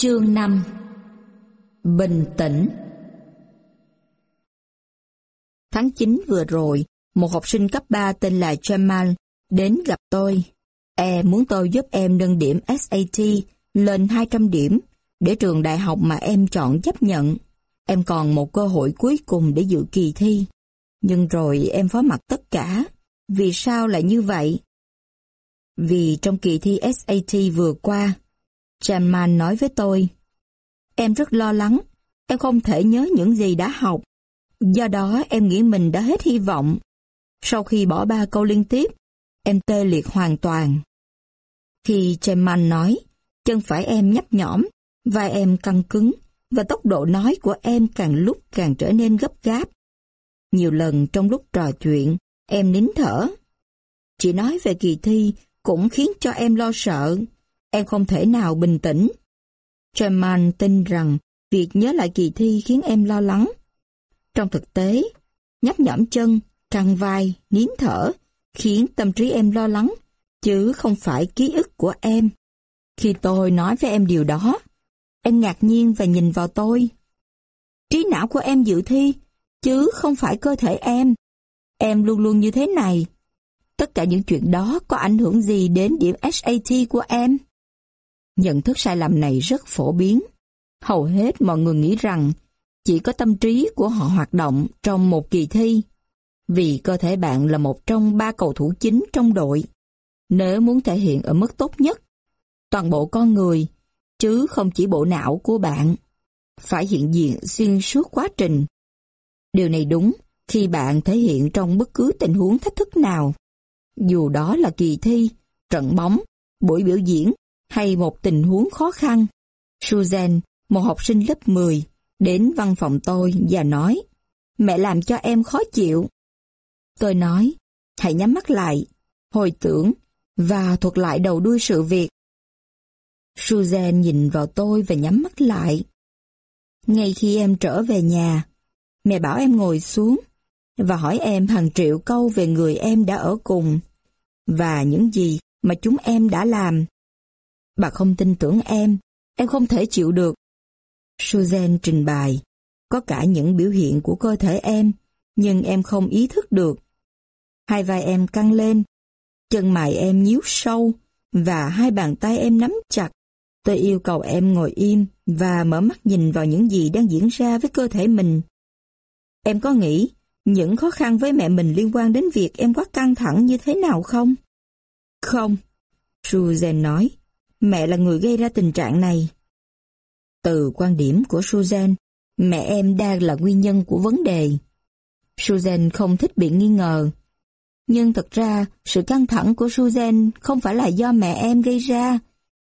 Chương 5 Bình tĩnh Tháng 9 vừa rồi, một học sinh cấp 3 tên là Jamal đến gặp tôi. E muốn tôi giúp em nâng điểm SAT lên 200 điểm để trường đại học mà em chọn chấp nhận. Em còn một cơ hội cuối cùng để dự kỳ thi. Nhưng rồi em phó mặc tất cả. Vì sao lại như vậy? Vì trong kỳ thi SAT vừa qua, Jamal nói với tôi, Em rất lo lắng, em không thể nhớ những gì đã học. Do đó em nghĩ mình đã hết hy vọng. Sau khi bỏ ba câu liên tiếp, em tê liệt hoàn toàn. Khi Jamal nói, chân phải em nhấp nhõm, vai em căng cứng, và tốc độ nói của em càng lúc càng trở nên gấp gáp. Nhiều lần trong lúc trò chuyện, em nín thở. Chỉ nói về kỳ thi cũng khiến cho em lo sợ. Em không thể nào bình tĩnh. German tin rằng việc nhớ lại kỳ thi khiến em lo lắng. Trong thực tế, nhấp nhõm chân, căng vai, nín thở, khiến tâm trí em lo lắng, chứ không phải ký ức của em. Khi tôi nói với em điều đó, em ngạc nhiên và nhìn vào tôi. Trí não của em dự thi, chứ không phải cơ thể em. Em luôn luôn như thế này. Tất cả những chuyện đó có ảnh hưởng gì đến điểm SAT của em? Nhận thức sai lầm này rất phổ biến. Hầu hết mọi người nghĩ rằng chỉ có tâm trí của họ hoạt động trong một kỳ thi, vì cơ thể bạn là một trong ba cầu thủ chính trong đội. Nếu muốn thể hiện ở mức tốt nhất, toàn bộ con người, chứ không chỉ bộ não của bạn, phải hiện diện xuyên suốt quá trình. Điều này đúng khi bạn thể hiện trong bất cứ tình huống thách thức nào. Dù đó là kỳ thi, trận bóng, buổi biểu diễn hay một tình huống khó khăn. Susan, một học sinh lớp 10, đến văn phòng tôi và nói, mẹ làm cho em khó chịu. Tôi nói, hãy nhắm mắt lại, hồi tưởng và thuật lại đầu đuôi sự việc. Susan nhìn vào tôi và nhắm mắt lại. Ngay khi em trở về nhà, mẹ bảo em ngồi xuống và hỏi em hàng triệu câu về người em đã ở cùng và những gì mà chúng em đã làm. Bà không tin tưởng em, em không thể chịu được. Susan trình bày, có cả những biểu hiện của cơ thể em, nhưng em không ý thức được. Hai vai em căng lên, chân mày em nhíu sâu, và hai bàn tay em nắm chặt. Tôi yêu cầu em ngồi im và mở mắt nhìn vào những gì đang diễn ra với cơ thể mình. Em có nghĩ những khó khăn với mẹ mình liên quan đến việc em quá căng thẳng như thế nào không? Không, Susan nói. Mẹ là người gây ra tình trạng này. Từ quan điểm của Susan, mẹ em đang là nguyên nhân của vấn đề. Susan không thích bị nghi ngờ. Nhưng thật ra, sự căng thẳng của Susan không phải là do mẹ em gây ra,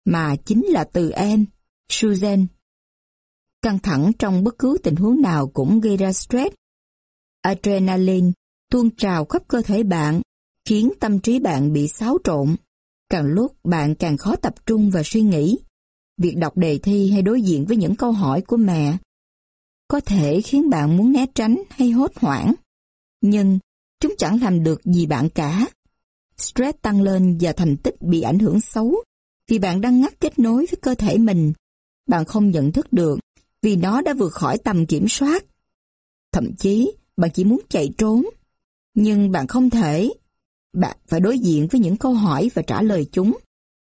mà chính là từ em, Susan. Căng thẳng trong bất cứ tình huống nào cũng gây ra stress. Adrenaline tuôn trào khắp cơ thể bạn, khiến tâm trí bạn bị xáo trộn. Càng lúc bạn càng khó tập trung và suy nghĩ. Việc đọc đề thi hay đối diện với những câu hỏi của mẹ có thể khiến bạn muốn né tránh hay hốt hoảng. Nhưng chúng chẳng làm được gì bạn cả. Stress tăng lên và thành tích bị ảnh hưởng xấu vì bạn đang ngắt kết nối với cơ thể mình. Bạn không nhận thức được vì nó đã vượt khỏi tầm kiểm soát. Thậm chí, bạn chỉ muốn chạy trốn. Nhưng bạn không thể bạn phải đối diện với những câu hỏi và trả lời chúng.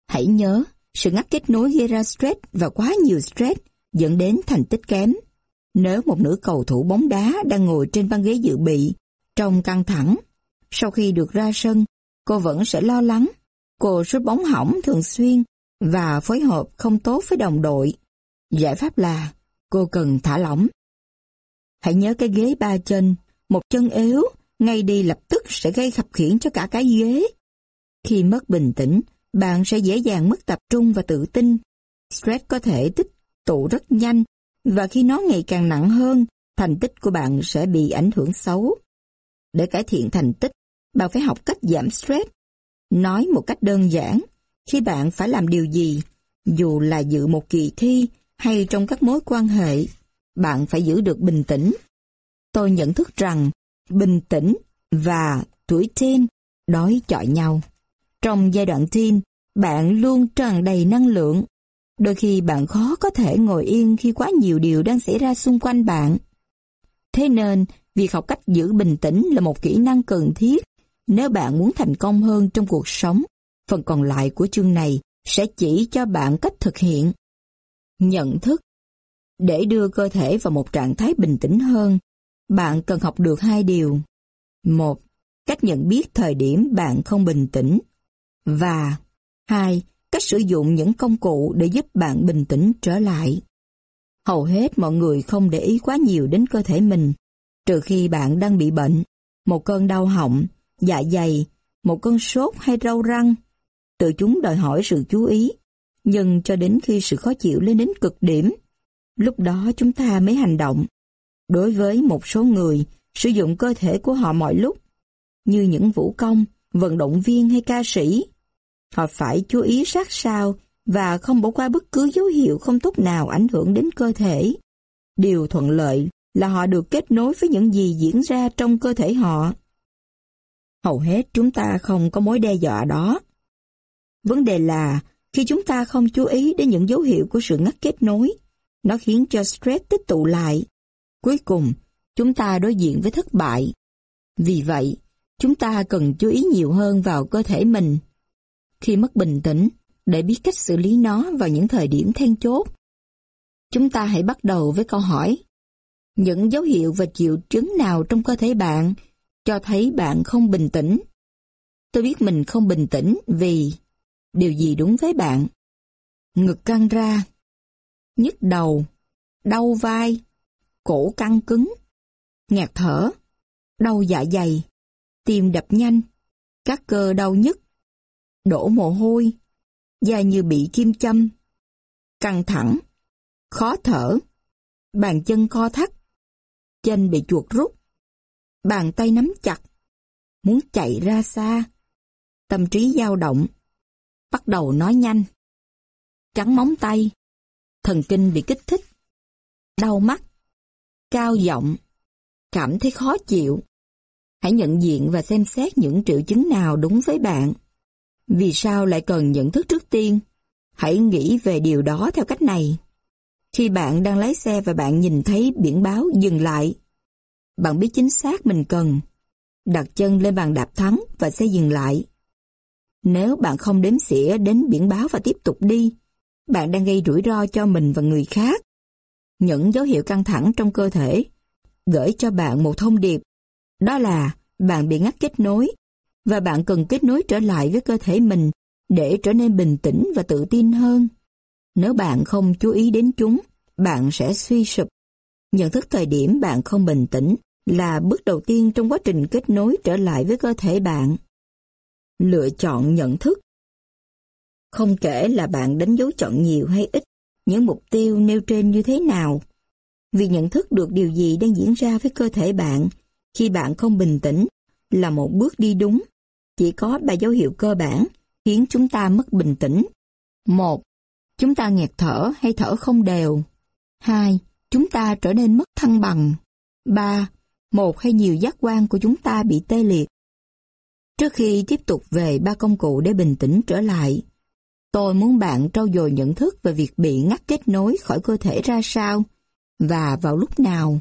Hãy nhớ, sự ngắt kết nối gây ra stress và quá nhiều stress dẫn đến thành tích kém. Nếu một nữ cầu thủ bóng đá đang ngồi trên băng ghế dự bị, trong căng thẳng, sau khi được ra sân, cô vẫn sẽ lo lắng. Cô sút bóng hỏng thường xuyên và phối hợp không tốt với đồng đội. Giải pháp là cô cần thả lỏng. Hãy nhớ cái ghế ba chân, một chân yếu ngay đi lập tức sẽ gây khập khiển cho cả cái ghế. Khi mất bình tĩnh, bạn sẽ dễ dàng mất tập trung và tự tin. Stress có thể tích tụ rất nhanh, và khi nó ngày càng nặng hơn, thành tích của bạn sẽ bị ảnh hưởng xấu. Để cải thiện thành tích, bạn phải học cách giảm stress. Nói một cách đơn giản, khi bạn phải làm điều gì, dù là dự một kỳ thi hay trong các mối quan hệ, bạn phải giữ được bình tĩnh. Tôi nhận thức rằng bình tĩnh và tuổi teen đối chọi nhau. Trong giai đoạn teen, bạn luôn tràn đầy năng lượng. Đôi khi bạn khó có thể ngồi yên khi quá nhiều điều đang xảy ra xung quanh bạn. Thế nên, việc học cách giữ bình tĩnh là một kỹ năng cần thiết nếu bạn muốn thành công hơn trong cuộc sống. Phần còn lại của chương này sẽ chỉ cho bạn cách thực hiện. Nhận thức Để đưa cơ thể vào một trạng thái bình tĩnh hơn, bạn cần học được hai điều. Một, cách nhận biết thời điểm bạn không bình tĩnh. Và hai, cách sử dụng những công cụ để giúp bạn bình tĩnh trở lại. Hầu hết mọi người không để ý quá nhiều đến cơ thể mình, trừ khi bạn đang bị bệnh, một cơn đau họng, dạ dày, một cơn sốt hay rau răng. Tự chúng đòi hỏi sự chú ý, nhưng cho đến khi sự khó chịu lên đến cực điểm, lúc đó chúng ta mới hành động. Đối với một số người, sử dụng cơ thể của họ mọi lúc, như những vũ công, vận động viên hay ca sĩ, họ phải chú ý sát sao và không bỏ qua bất cứ dấu hiệu không tốt nào ảnh hưởng đến cơ thể. Điều thuận lợi là họ được kết nối với những gì diễn ra trong cơ thể họ. Hầu hết chúng ta không có mối đe dọa đó. Vấn đề là khi chúng ta không chú ý đến những dấu hiệu của sự ngắt kết nối, nó khiến cho stress tích tụ lại. Cuối cùng, chúng ta đối diện với thất bại. Vì vậy, chúng ta cần chú ý nhiều hơn vào cơ thể mình. Khi mất bình tĩnh, để biết cách xử lý nó vào những thời điểm then chốt. Chúng ta hãy bắt đầu với câu hỏi. Những dấu hiệu và triệu chứng nào trong cơ thể bạn cho thấy bạn không bình tĩnh? Tôi biết mình không bình tĩnh vì điều gì đúng với bạn? Ngực căng ra, nhức đầu, đau vai, cổ căng cứng, ngạt thở, đau dạ dày, tim đập nhanh, các cơ đau nhức, đổ mồ hôi, da như bị kim châm, căng thẳng, khó thở, bàn chân co thắt, chân bị chuột rút, bàn tay nắm chặt, muốn chạy ra xa, tâm trí dao động, bắt đầu nói nhanh, trắng móng tay, thần kinh bị kích thích, đau mắt, cao giọng, cảm thấy khó chịu. Hãy nhận diện và xem xét những triệu chứng nào đúng với bạn. Vì sao lại cần nhận thức trước tiên? Hãy nghĩ về điều đó theo cách này. Khi bạn đang lái xe và bạn nhìn thấy biển báo dừng lại, bạn biết chính xác mình cần. Đặt chân lên bàn đạp thắng và xe dừng lại. Nếu bạn không đếm xỉa đến biển báo và tiếp tục đi, bạn đang gây rủi ro cho mình và người khác. Những dấu hiệu căng thẳng trong cơ thể gửi cho bạn một thông điệp, đó là bạn bị ngắt kết nối và bạn cần kết nối trở lại với cơ thể mình để trở nên bình tĩnh và tự tin hơn. Nếu bạn không chú ý đến chúng, bạn sẽ suy sụp. Nhận thức thời điểm bạn không bình tĩnh là bước đầu tiên trong quá trình kết nối trở lại với cơ thể bạn. Lựa chọn nhận thức Không kể là bạn đánh dấu chọn nhiều hay ít, những mục tiêu nêu trên như thế nào. vì nhận thức được điều gì đang diễn ra với cơ thể bạn khi bạn không bình tĩnh là một bước đi đúng. Chỉ có ba dấu hiệu cơ bản khiến chúng ta mất bình tĩnh. Một, chúng ta nghẹt thở hay thở không đều. Hai, chúng ta trở nên mất thăng bằng. Ba, một hay nhiều giác quan của chúng ta bị tê liệt. Trước khi tiếp tục về ba công cụ để bình tĩnh trở lại, tôi muốn bạn trau dồi nhận thức về việc bị ngắt kết nối khỏi cơ thể ra sao và vào lúc nào.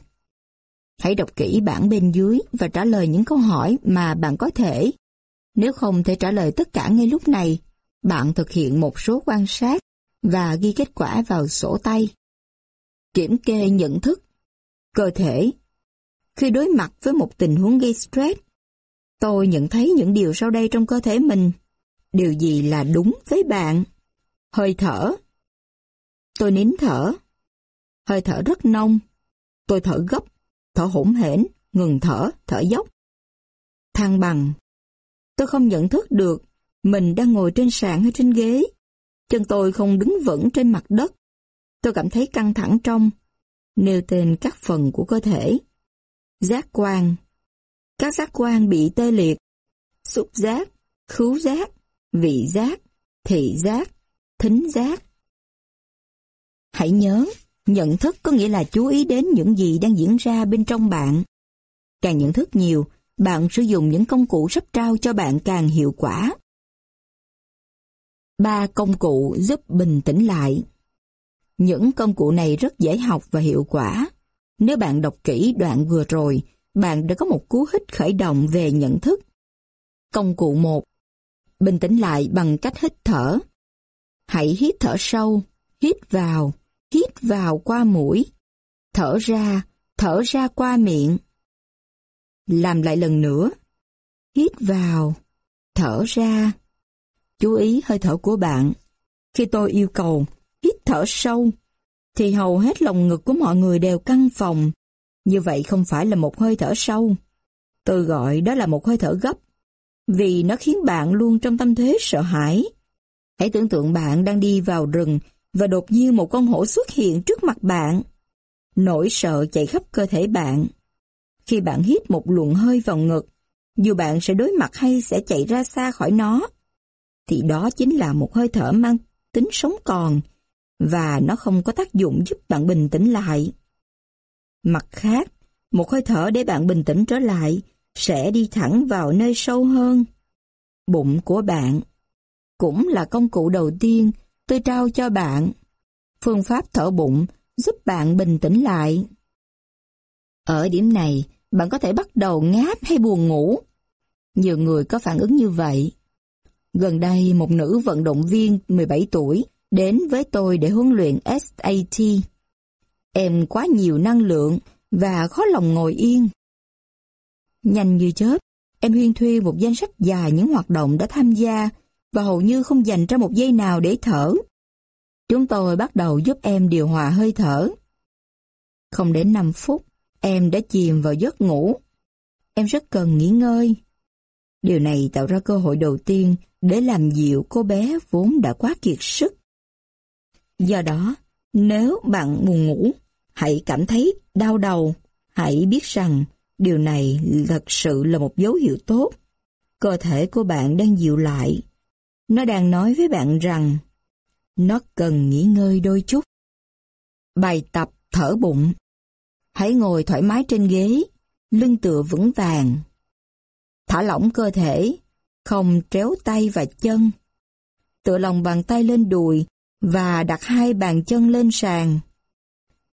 Hãy đọc kỹ bản bên dưới và trả lời những câu hỏi mà bạn có thể. Nếu không thể trả lời tất cả ngay lúc này, bạn thực hiện một số quan sát và ghi kết quả vào sổ tay. Kiểm kê nhận thức Cơ thể Khi đối mặt với một tình huống gây stress, tôi nhận thấy những điều sau đây trong cơ thể mình. Điều gì là đúng với bạn? Hơi thở Tôi nín thở. Hơi thở rất nông. Tôi thở gấp thở hỗn hển, ngừng thở, thở dốc. Thăng bằng. Tôi không nhận thức được mình đang ngồi trên sàn hay trên ghế. Chân tôi không đứng vững trên mặt đất. Tôi cảm thấy căng thẳng trong. Nêu tên các phần của cơ thể. Giác quan. Các giác quan bị tê liệt. Xúc giác, khứu giác, vị giác, thị giác, thính giác. Hãy nhớ, Nhận thức có nghĩa là chú ý đến những gì đang diễn ra bên trong bạn. Càng nhận thức nhiều, bạn sử dụng những công cụ sắp trao cho bạn càng hiệu quả. Ba công cụ giúp bình tĩnh lại Những công cụ này rất dễ học và hiệu quả. Nếu bạn đọc kỹ đoạn vừa rồi, bạn đã có một cú hích khởi động về nhận thức. Công cụ 1. Bình tĩnh lại bằng cách hít thở. Hãy hít thở sâu, hít vào, hít vào qua mũi, thở ra, thở ra qua miệng. Làm lại lần nữa. Hít vào, thở ra. Chú ý hơi thở của bạn. Khi tôi yêu cầu hít thở sâu, thì hầu hết lồng ngực của mọi người đều căng phòng. Như vậy không phải là một hơi thở sâu. Tôi gọi đó là một hơi thở gấp, vì nó khiến bạn luôn trong tâm thế sợ hãi. Hãy tưởng tượng bạn đang đi vào rừng và đột nhiên một con hổ xuất hiện trước mặt bạn. Nỗi sợ chạy khắp cơ thể bạn. Khi bạn hít một luồng hơi vào ngực, dù bạn sẽ đối mặt hay sẽ chạy ra xa khỏi nó, thì đó chính là một hơi thở mang tính sống còn, và nó không có tác dụng giúp bạn bình tĩnh lại. Mặt khác, một hơi thở để bạn bình tĩnh trở lại sẽ đi thẳng vào nơi sâu hơn. Bụng của bạn cũng là công cụ đầu tiên tôi trao cho bạn. Phương pháp thở bụng giúp bạn bình tĩnh lại. Ở điểm này, bạn có thể bắt đầu ngáp hay buồn ngủ. Nhiều người có phản ứng như vậy. Gần đây, một nữ vận động viên 17 tuổi đến với tôi để huấn luyện SAT. Em quá nhiều năng lượng và khó lòng ngồi yên. Nhanh như chớp, em huyên thuyên một danh sách dài những hoạt động đã tham gia và hầu như không dành ra một giây nào để thở. Chúng tôi bắt đầu giúp em điều hòa hơi thở. Không đến 5 phút, em đã chìm vào giấc ngủ. Em rất cần nghỉ ngơi. Điều này tạo ra cơ hội đầu tiên để làm dịu cô bé vốn đã quá kiệt sức. Do đó, nếu bạn buồn ngủ, hãy cảm thấy đau đầu, hãy biết rằng điều này thật sự là một dấu hiệu tốt. Cơ thể của bạn đang dịu lại. Nó đang nói với bạn rằng nó cần nghỉ ngơi đôi chút. Bài tập thở bụng Hãy ngồi thoải mái trên ghế, lưng tựa vững vàng. Thả lỏng cơ thể, không tréo tay và chân. Tựa lòng bàn tay lên đùi và đặt hai bàn chân lên sàn.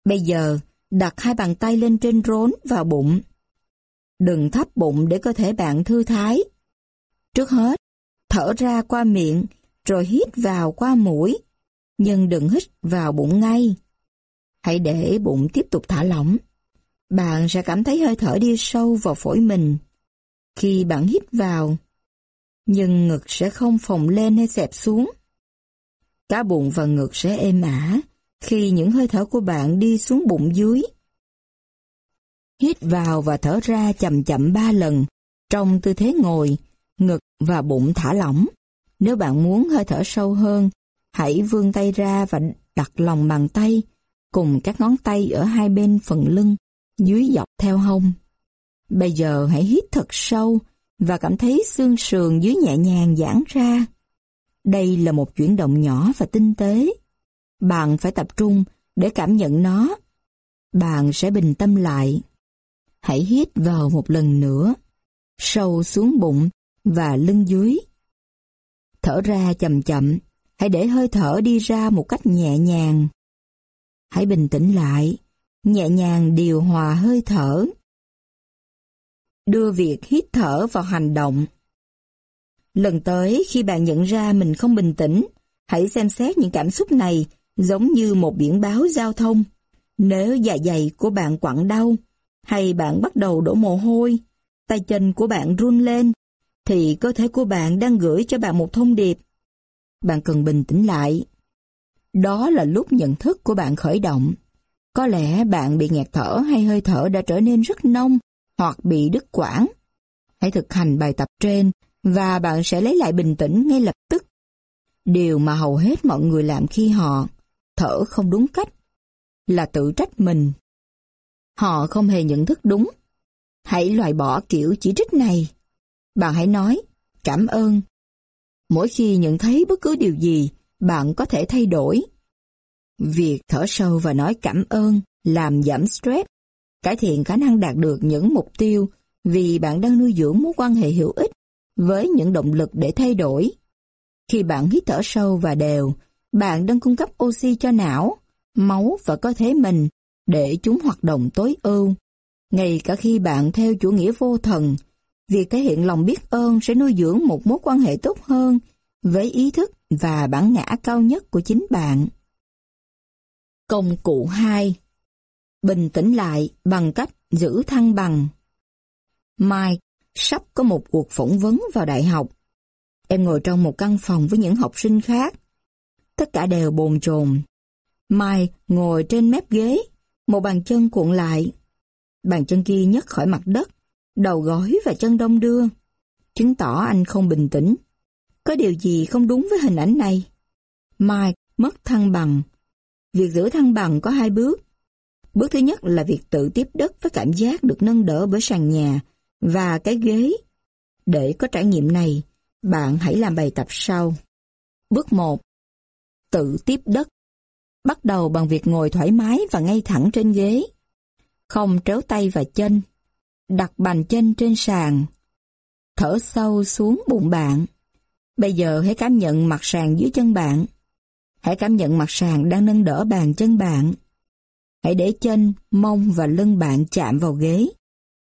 Bây giờ, đặt hai bàn tay lên trên rốn và bụng. Đừng thấp bụng để cơ thể bạn thư thái. Trước hết, thở ra qua miệng, rồi hít vào qua mũi, nhưng đừng hít vào bụng ngay. Hãy để bụng tiếp tục thả lỏng. Bạn sẽ cảm thấy hơi thở đi sâu vào phổi mình. Khi bạn hít vào, nhưng ngực sẽ không phồng lên hay xẹp xuống. Cả bụng và ngực sẽ êm ả khi những hơi thở của bạn đi xuống bụng dưới. Hít vào và thở ra chậm chậm ba lần trong tư thế ngồi, ngực và bụng thả lỏng. Nếu bạn muốn hơi thở sâu hơn, hãy vươn tay ra và đặt lòng bàn tay cùng các ngón tay ở hai bên phần lưng, dưới dọc theo hông. Bây giờ hãy hít thật sâu và cảm thấy xương sườn dưới nhẹ nhàng giãn ra. Đây là một chuyển động nhỏ và tinh tế. Bạn phải tập trung để cảm nhận nó. Bạn sẽ bình tâm lại. Hãy hít vào một lần nữa, sâu xuống bụng và lưng dưới. Thở ra chậm chậm, hãy để hơi thở đi ra một cách nhẹ nhàng. Hãy bình tĩnh lại, nhẹ nhàng điều hòa hơi thở. Đưa việc hít thở vào hành động. Lần tới khi bạn nhận ra mình không bình tĩnh, hãy xem xét những cảm xúc này giống như một biển báo giao thông. Nếu dạ dày của bạn quặn đau, hay bạn bắt đầu đổ mồ hôi, tay chân của bạn run lên, thì cơ thể của bạn đang gửi cho bạn một thông điệp. Bạn cần bình tĩnh lại. Đó là lúc nhận thức của bạn khởi động. Có lẽ bạn bị nghẹt thở hay hơi thở đã trở nên rất nông hoặc bị đứt quãng. Hãy thực hành bài tập trên và bạn sẽ lấy lại bình tĩnh ngay lập tức. Điều mà hầu hết mọi người làm khi họ thở không đúng cách là tự trách mình. Họ không hề nhận thức đúng. Hãy loại bỏ kiểu chỉ trích này. Bạn hãy nói, cảm ơn. Mỗi khi nhận thấy bất cứ điều gì, bạn có thể thay đổi. Việc thở sâu và nói cảm ơn làm giảm stress, cải thiện khả năng đạt được những mục tiêu vì bạn đang nuôi dưỡng mối quan hệ hữu ích với những động lực để thay đổi. Khi bạn hít thở sâu và đều, bạn đang cung cấp oxy cho não máu và cơ thể mình để chúng hoạt động tối ưu. Ngay cả khi bạn theo chủ nghĩa vô thần, việc thể hiện lòng biết ơn sẽ nuôi dưỡng một mối quan hệ tốt hơn với ý thức và bản ngã cao nhất của chính bạn. Công cụ 2 Bình tĩnh lại bằng cách giữ thăng bằng. Mike sắp có một cuộc phỏng vấn vào đại học. Em ngồi trong một căn phòng với những học sinh khác. Tất cả đều bồn chồn. Mai ngồi trên mép ghế, một bàn chân cuộn lại. Bàn chân kia nhấc khỏi mặt đất, đầu gối và chân đông đưa. Chứng tỏ anh không bình tĩnh. Có điều gì không đúng với hình ảnh này? Mike mất thăng bằng. Việc giữ thăng bằng có hai bước. Bước thứ nhất là việc tự tiếp đất với cảm giác được nâng đỡ bởi sàn nhà và cái ghế. Để có trải nghiệm này, bạn hãy làm bài tập sau. Bước 1. Tự tiếp đất. Bắt đầu bằng việc ngồi thoải mái và ngay thẳng trên ghế. Không tréo tay và chân. Đặt bàn chân trên sàn. Thở sâu xuống bụng bạn. Bây giờ hãy cảm nhận mặt sàn dưới chân bạn. Hãy cảm nhận mặt sàn đang nâng đỡ bàn chân bạn. Hãy để chân, mông và lưng bạn chạm vào ghế.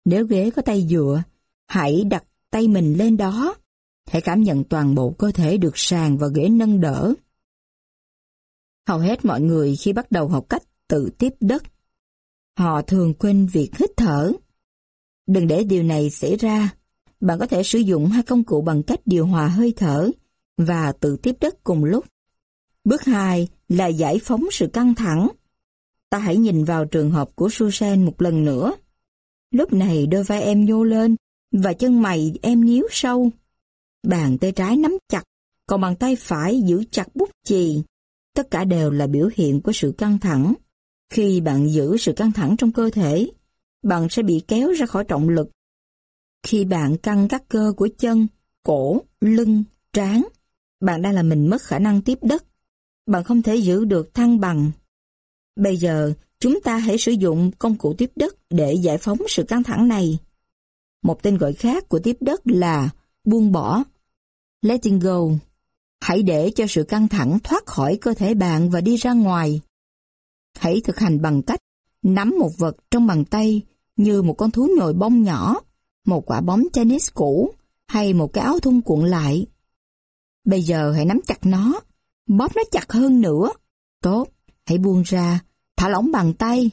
Nếu ghế có tay dựa, hãy đặt tay mình lên đó. Hãy cảm nhận toàn bộ cơ thể được sàn và ghế nâng đỡ. Hầu hết mọi người khi bắt đầu học cách tự tiếp đất, họ thường quên việc hít thở. Đừng để điều này xảy ra. Bạn có thể sử dụng hai công cụ bằng cách điều hòa hơi thở và tự tiếp đất cùng lúc. Bước 2 là giải phóng sự căng thẳng. Ta hãy nhìn vào trường hợp của Susan một lần nữa. Lúc này đôi vai em nhô lên và chân mày em nhíu sâu. Bàn tay trái nắm chặt, còn bàn tay phải giữ chặt bút chì. Tất cả đều là biểu hiện của sự căng thẳng. Khi bạn giữ sự căng thẳng trong cơ thể, bạn sẽ bị kéo ra khỏi trọng lực. Khi bạn căng các cơ của chân, cổ, lưng, trán, bạn đang làm mình mất khả năng tiếp đất. Bạn không thể giữ được thăng bằng. Bây giờ, chúng ta hãy sử dụng công cụ tiếp đất để giải phóng sự căng thẳng này. Một tên gọi khác của tiếp đất là buông bỏ, letting go. Hãy để cho sự căng thẳng thoát khỏi cơ thể bạn và đi ra ngoài. Hãy thực hành bằng cách nắm một vật trong bàn tay như một con thú nhồi bông nhỏ, một quả bóng tennis cũ hay một cái áo thun cuộn lại. Bây giờ hãy nắm chặt nó, bóp nó chặt hơn nữa. Tốt, hãy buông ra, thả lỏng bàn tay.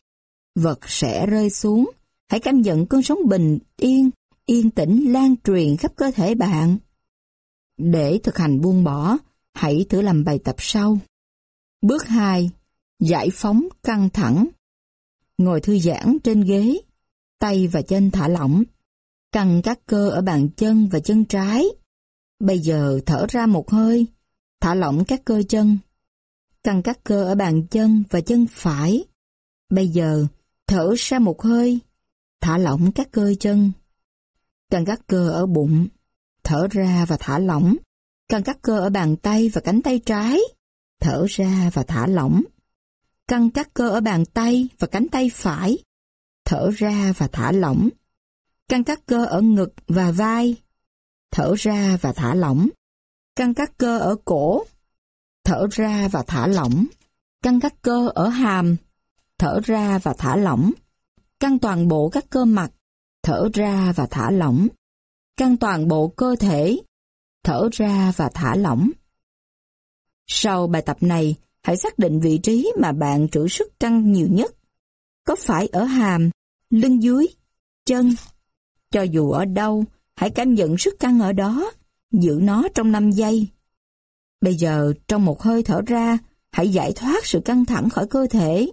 Vật sẽ rơi xuống. Hãy cảm nhận cơn sóng bình yên, yên tĩnh lan truyền khắp cơ thể bạn. Để thực hành buông bỏ, hãy thử làm bài tập sau. Bước 2. Giải phóng căng thẳng. Ngồi thư giãn trên ghế, tay và chân thả lỏng. Căng các cơ ở bàn chân và chân trái. Bây giờ thở ra một hơi, thả lỏng các cơ chân. Căng các cơ ở bàn chân và chân phải. Bây giờ thở ra một hơi, thả lỏng các cơ chân. Căng các cơ ở bụng, thở ra và thả lỏng. Căng các cơ ở bàn tay và cánh tay trái, thở ra và thả lỏng. Căng các cơ ở bàn tay và cánh tay phải, thở ra và thả lỏng. Căng các cơ ở ngực và vai, thở ra và thả lỏng. Căng các cơ ở cổ, thở ra và thả lỏng. Căng các cơ ở hàm, thở ra và thả lỏng. Căng toàn bộ các cơ mặt, thở ra và thả lỏng căng toàn bộ cơ thể, thở ra và thả lỏng. Sau bài tập này, hãy xác định vị trí mà bạn trữ sức căng nhiều nhất. Có phải ở hàm, lưng dưới, chân? Cho dù ở đâu, hãy cảm nhận sức căng ở đó, giữ nó trong 5 giây. Bây giờ, trong một hơi thở ra, hãy giải thoát sự căng thẳng khỏi cơ thể.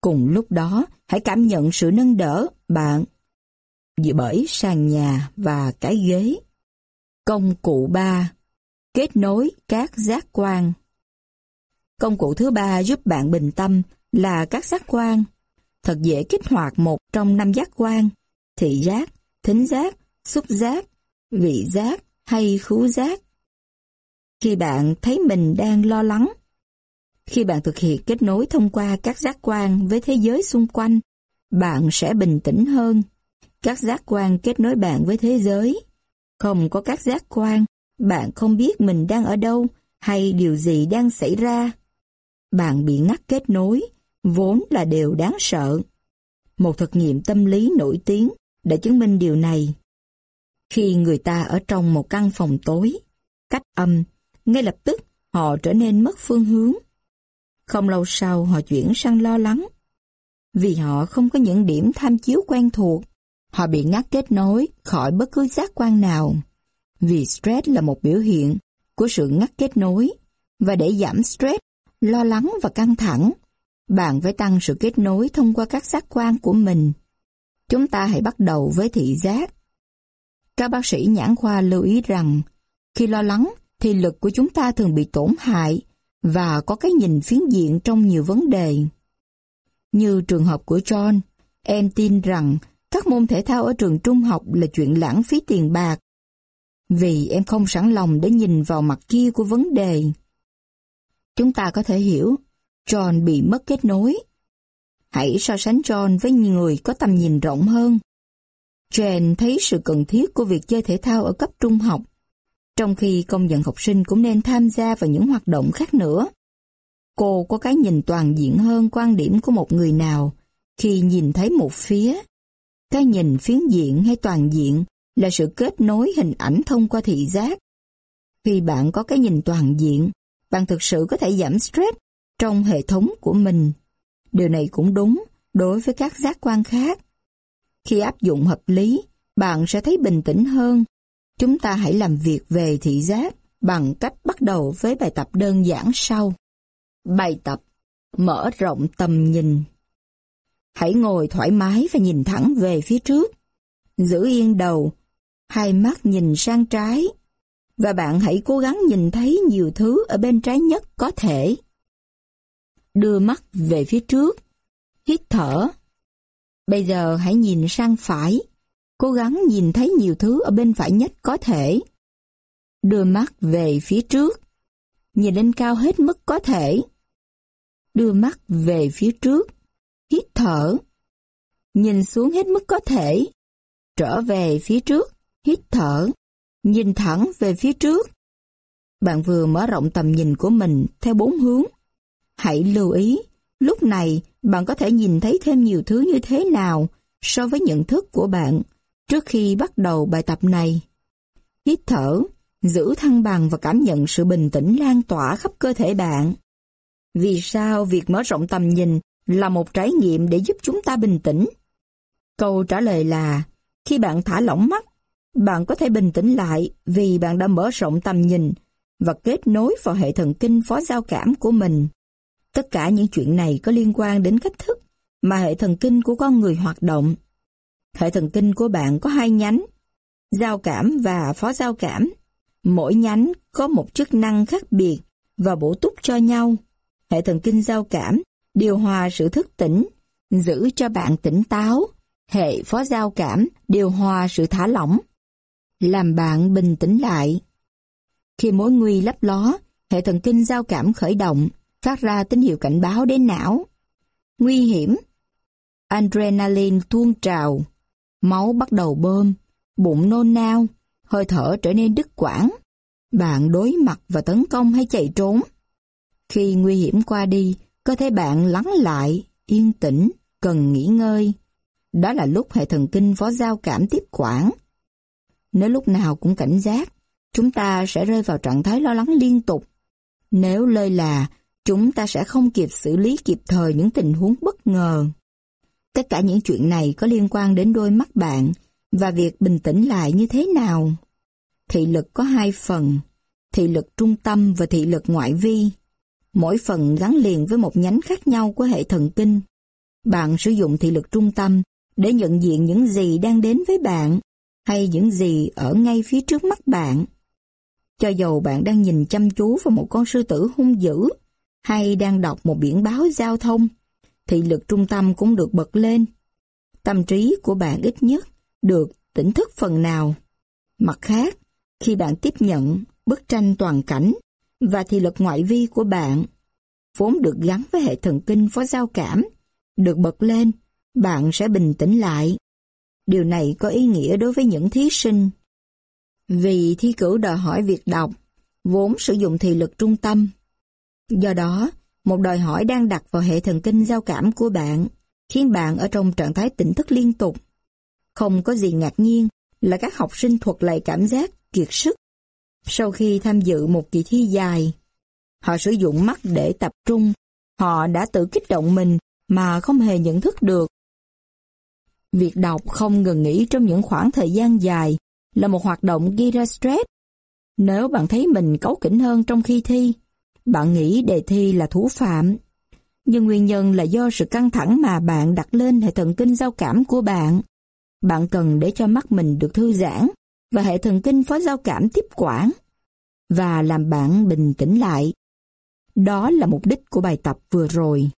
Cùng lúc đó, hãy cảm nhận sự nâng đỡ bạn vì bởi sàn nhà và cái ghế. Công cụ 3. Kết nối các giác quan Công cụ thứ ba giúp bạn bình tâm là các giác quan. Thật dễ kích hoạt một trong năm giác quan, thị giác, thính giác, xúc giác, vị giác hay khứu giác. Khi bạn thấy mình đang lo lắng, khi bạn thực hiện kết nối thông qua các giác quan với thế giới xung quanh, bạn sẽ bình tĩnh hơn các giác quan kết nối bạn với thế giới. Không có các giác quan, bạn không biết mình đang ở đâu hay điều gì đang xảy ra. bạn bị ngắt kết nối, vốn là điều đáng sợ. Một thực nghiệm tâm lý nổi tiếng đã chứng minh điều này. Khi người ta ở trong một căn phòng tối, cách âm, ngay lập tức họ trở nên mất phương hướng. Không lâu sau họ chuyển sang lo lắng. Vì họ không có những điểm tham chiếu quen thuộc, họ bị ngắt kết nối khỏi bất cứ giác quan nào. Vì stress là một biểu hiện của sự ngắt kết nối, và để giảm stress, lo lắng và căng thẳng, bạn phải tăng sự kết nối thông qua các giác quan của mình. Chúng ta hãy bắt đầu với thị giác. Các bác sĩ nhãn khoa lưu ý rằng, khi lo lắng thì lực của chúng ta thường bị tổn hại và có cái nhìn phiến diện trong nhiều vấn đề. Như trường hợp của John, em tin rằng các môn thể thao ở trường trung học là chuyện lãng phí tiền bạc. Vì em không sẵn lòng để nhìn vào mặt kia của vấn đề. Chúng ta có thể hiểu, John bị mất kết nối. Hãy so sánh John với người có tầm nhìn rộng hơn. Jane thấy sự cần thiết của việc chơi thể thao ở cấp trung học trong khi công nhận học sinh cũng nên tham gia vào những hoạt động khác nữa. Cô có cái nhìn toàn diện hơn quan điểm của một người nào khi nhìn thấy một phía. Cái nhìn phiến diện hay toàn diện là sự kết nối hình ảnh thông qua thị giác. Khi bạn có cái nhìn toàn diện, bạn thực sự có thể giảm stress trong hệ thống của mình. Điều này cũng đúng đối với các giác quan khác. Khi áp dụng hợp lý, bạn sẽ thấy bình tĩnh hơn Chúng ta hãy làm việc về thị giác bằng cách bắt đầu với bài tập đơn giản sau. Bài tập Mở rộng tầm nhìn Hãy ngồi thoải mái và nhìn thẳng về phía trước. Giữ yên đầu, hai mắt nhìn sang trái. Và bạn hãy cố gắng nhìn thấy nhiều thứ ở bên trái nhất có thể. Đưa mắt về phía trước, hít thở. Bây giờ hãy nhìn sang phải cố gắng nhìn thấy nhiều thứ ở bên phải nhất có thể. Đưa mắt về phía trước, nhìn lên cao hết mức có thể. Đưa mắt về phía trước, hít thở. Nhìn xuống hết mức có thể. Trở về phía trước, hít thở. Nhìn thẳng về phía trước. Bạn vừa mở rộng tầm nhìn của mình theo bốn hướng. Hãy lưu ý, lúc này bạn có thể nhìn thấy thêm nhiều thứ như thế nào so với nhận thức của bạn Trước khi bắt đầu bài tập này, hít thở, giữ thăng bằng và cảm nhận sự bình tĩnh lan tỏa khắp cơ thể bạn. Vì sao việc mở rộng tầm nhìn là một trải nghiệm để giúp chúng ta bình tĩnh? Câu trả lời là, khi bạn thả lỏng mắt, bạn có thể bình tĩnh lại vì bạn đã mở rộng tầm nhìn và kết nối vào hệ thần kinh phó giao cảm của mình. Tất cả những chuyện này có liên quan đến cách thức mà hệ thần kinh của con người hoạt động. Hệ thần kinh của bạn có hai nhánh, giao cảm và phó giao cảm. Mỗi nhánh có một chức năng khác biệt và bổ túc cho nhau. Hệ thần kinh giao cảm điều hòa sự thức tỉnh, giữ cho bạn tỉnh táo. Hệ phó giao cảm điều hòa sự thả lỏng, làm bạn bình tĩnh lại. Khi mối nguy lấp ló, hệ thần kinh giao cảm khởi động, phát ra tín hiệu cảnh báo đến não. Nguy hiểm Adrenaline tuôn trào Máu bắt đầu bơm, bụng nôn nao, hơi thở trở nên đứt quãng. Bạn đối mặt và tấn công hay chạy trốn. Khi nguy hiểm qua đi, cơ thể bạn lắng lại, yên tĩnh, cần nghỉ ngơi. Đó là lúc hệ thần kinh phó giao cảm tiếp quản. Nếu lúc nào cũng cảnh giác, chúng ta sẽ rơi vào trạng thái lo lắng liên tục. Nếu lơi là, chúng ta sẽ không kịp xử lý kịp thời những tình huống bất ngờ. Tất cả những chuyện này có liên quan đến đôi mắt bạn và việc bình tĩnh lại như thế nào. Thị lực có hai phần, thị lực trung tâm và thị lực ngoại vi. Mỗi phần gắn liền với một nhánh khác nhau của hệ thần kinh. Bạn sử dụng thị lực trung tâm để nhận diện những gì đang đến với bạn hay những gì ở ngay phía trước mắt bạn. Cho dầu bạn đang nhìn chăm chú vào một con sư tử hung dữ hay đang đọc một biển báo giao thông, thị lực trung tâm cũng được bật lên. Tâm trí của bạn ít nhất được tỉnh thức phần nào. Mặt khác, khi bạn tiếp nhận bức tranh toàn cảnh và thị lực ngoại vi của bạn, vốn được gắn với hệ thần kinh phó giao cảm, được bật lên, bạn sẽ bình tĩnh lại. Điều này có ý nghĩa đối với những thí sinh. Vì thi cử đòi hỏi việc đọc, vốn sử dụng thị lực trung tâm. Do đó, một đòi hỏi đang đặt vào hệ thần kinh giao cảm của bạn, khiến bạn ở trong trạng thái tỉnh thức liên tục. Không có gì ngạc nhiên là các học sinh thuật lại cảm giác kiệt sức. Sau khi tham dự một kỳ thi dài, họ sử dụng mắt để tập trung, họ đã tự kích động mình mà không hề nhận thức được. Việc đọc không ngừng nghỉ trong những khoảng thời gian dài là một hoạt động gây ra stress. Nếu bạn thấy mình cấu kỉnh hơn trong khi thi, bạn nghĩ đề thi là thủ phạm. Nhưng nguyên nhân là do sự căng thẳng mà bạn đặt lên hệ thần kinh giao cảm của bạn. Bạn cần để cho mắt mình được thư giãn và hệ thần kinh phó giao cảm tiếp quản và làm bạn bình tĩnh lại. Đó là mục đích của bài tập vừa rồi.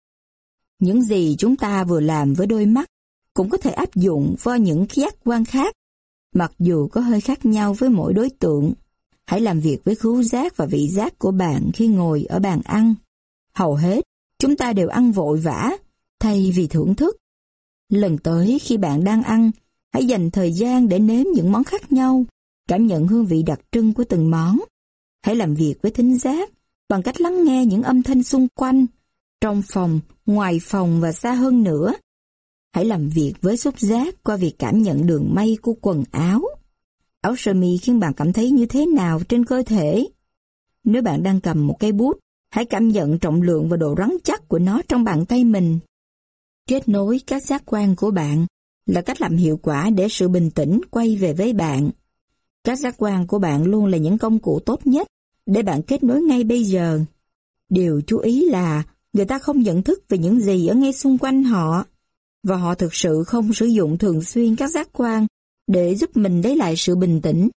Những gì chúng ta vừa làm với đôi mắt cũng có thể áp dụng vào những giác quan khác, mặc dù có hơi khác nhau với mỗi đối tượng. Hãy làm việc với khứu giác và vị giác của bạn khi ngồi ở bàn ăn. Hầu hết, chúng ta đều ăn vội vã, thay vì thưởng thức. Lần tới khi bạn đang ăn, hãy dành thời gian để nếm những món khác nhau, cảm nhận hương vị đặc trưng của từng món. Hãy làm việc với thính giác bằng cách lắng nghe những âm thanh xung quanh, trong phòng, ngoài phòng và xa hơn nữa. Hãy làm việc với xúc giác qua việc cảm nhận đường may của quần áo. Áo sơ mi khiến bạn cảm thấy như thế nào trên cơ thể? Nếu bạn đang cầm một cây bút, hãy cảm nhận trọng lượng và độ rắn chắc của nó trong bàn tay mình. Kết nối các giác quan của bạn là cách làm hiệu quả để sự bình tĩnh quay về với bạn. Các giác quan của bạn luôn là những công cụ tốt nhất để bạn kết nối ngay bây giờ. Điều chú ý là người ta không nhận thức về những gì ở ngay xung quanh họ, và họ thực sự không sử dụng thường xuyên các giác quan để giúp mình lấy lại sự bình tĩnh.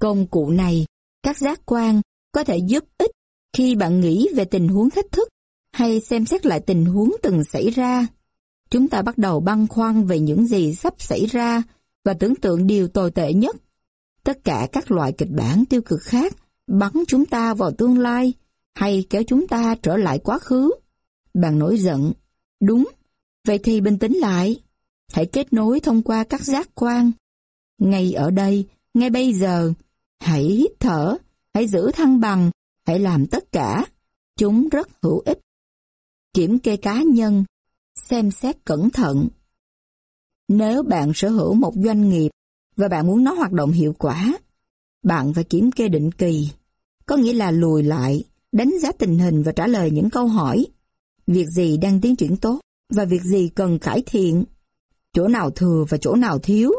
Công cụ này, các giác quan, có thể giúp ích khi bạn nghĩ về tình huống thách thức hay xem xét lại tình huống từng xảy ra. Chúng ta bắt đầu băn khoăn về những gì sắp xảy ra và tưởng tượng điều tồi tệ nhất. Tất cả các loại kịch bản tiêu cực khác bắn chúng ta vào tương lai hay kéo chúng ta trở lại quá khứ. Bạn nổi giận. Đúng, vậy thì bình tĩnh lại. Hãy kết nối thông qua các giác quan. Ngay ở đây, ngay bây giờ, hãy hít thở, hãy giữ thăng bằng, hãy làm tất cả. Chúng rất hữu ích. Kiểm kê cá nhân, xem xét cẩn thận. Nếu bạn sở hữu một doanh nghiệp và bạn muốn nó hoạt động hiệu quả, bạn phải kiểm kê định kỳ, có nghĩa là lùi lại, đánh giá tình hình và trả lời những câu hỏi. Việc gì đang tiến triển tốt và việc gì cần cải thiện, chỗ nào thừa và chỗ nào thiếu.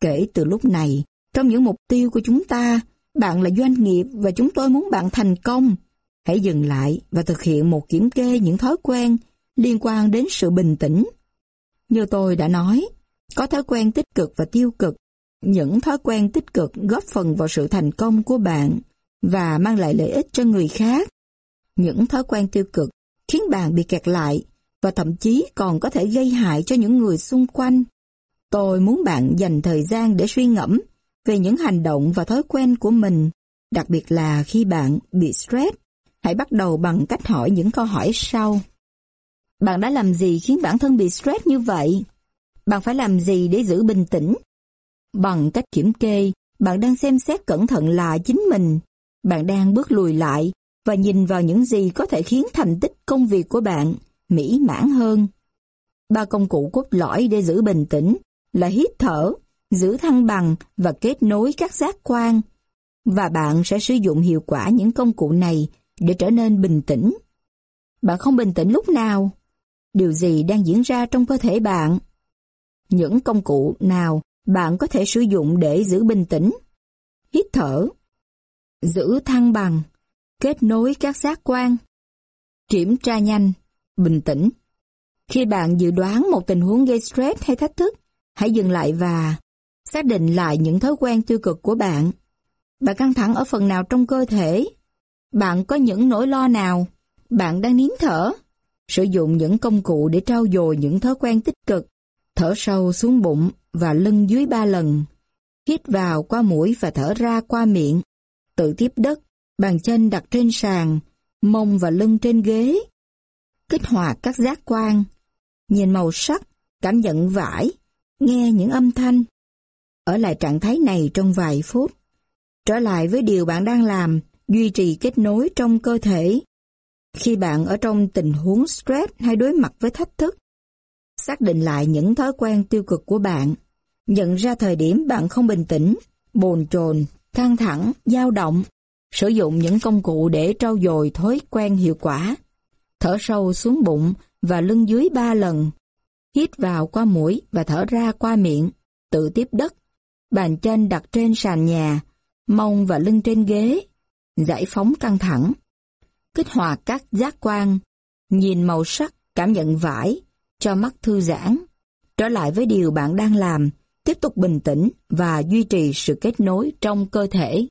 Kể từ lúc này, trong những mục tiêu của chúng ta, bạn là doanh nghiệp và chúng tôi muốn bạn thành công. Hãy dừng lại và thực hiện một kiểm kê những thói quen liên quan đến sự bình tĩnh. Như tôi đã nói, có thói quen tích cực và tiêu cực. Những thói quen tích cực góp phần vào sự thành công của bạn và mang lại lợi ích cho người khác. Những thói quen tiêu cực khiến bạn bị kẹt lại và thậm chí còn có thể gây hại cho những người xung quanh. Tôi muốn bạn dành thời gian để suy ngẫm về những hành động và thói quen của mình, đặc biệt là khi bạn bị stress. Hãy bắt đầu bằng cách hỏi những câu hỏi sau. Bạn đã làm gì khiến bản thân bị stress như vậy? Bạn phải làm gì để giữ bình tĩnh? Bằng cách kiểm kê, bạn đang xem xét cẩn thận là chính mình. Bạn đang bước lùi lại và nhìn vào những gì có thể khiến thành tích công việc của bạn mỹ mãn hơn. Ba công cụ cốt lõi để giữ bình tĩnh là hít thở, giữ thăng bằng và kết nối các giác quan. Và bạn sẽ sử dụng hiệu quả những công cụ này để trở nên bình tĩnh. Bạn không bình tĩnh lúc nào? Điều gì đang diễn ra trong cơ thể bạn? Những công cụ nào bạn có thể sử dụng để giữ bình tĩnh? Hít thở, giữ thăng bằng, kết nối các giác quan, kiểm tra nhanh, bình tĩnh. Khi bạn dự đoán một tình huống gây stress hay thách thức, hãy dừng lại và xác định lại những thói quen tiêu cực của bạn. Bạn căng thẳng ở phần nào trong cơ thể? Bạn có những nỗi lo nào? Bạn đang nín thở? Sử dụng những công cụ để trao dồi những thói quen tích cực. Thở sâu xuống bụng và lưng dưới ba lần. Hít vào qua mũi và thở ra qua miệng. Tự tiếp đất, bàn chân đặt trên sàn, mông và lưng trên ghế. Kích hoạt các giác quan, nhìn màu sắc, cảm nhận vải, nghe những âm thanh. Ở lại trạng thái này trong vài phút. Trở lại với điều bạn đang làm, duy trì kết nối trong cơ thể. Khi bạn ở trong tình huống stress hay đối mặt với thách thức, xác định lại những thói quen tiêu cực của bạn, nhận ra thời điểm bạn không bình tĩnh, bồn chồn, căng thẳng, dao động, sử dụng những công cụ để trau dồi thói quen hiệu quả. Thở sâu xuống bụng và lưng dưới ba lần, hít vào qua mũi và thở ra qua miệng, tự tiếp đất, bàn chân đặt trên sàn nhà, mông và lưng trên ghế, giải phóng căng thẳng, kích hoạt các giác quan, nhìn màu sắc, cảm nhận vải, cho mắt thư giãn, trở lại với điều bạn đang làm, tiếp tục bình tĩnh và duy trì sự kết nối trong cơ thể.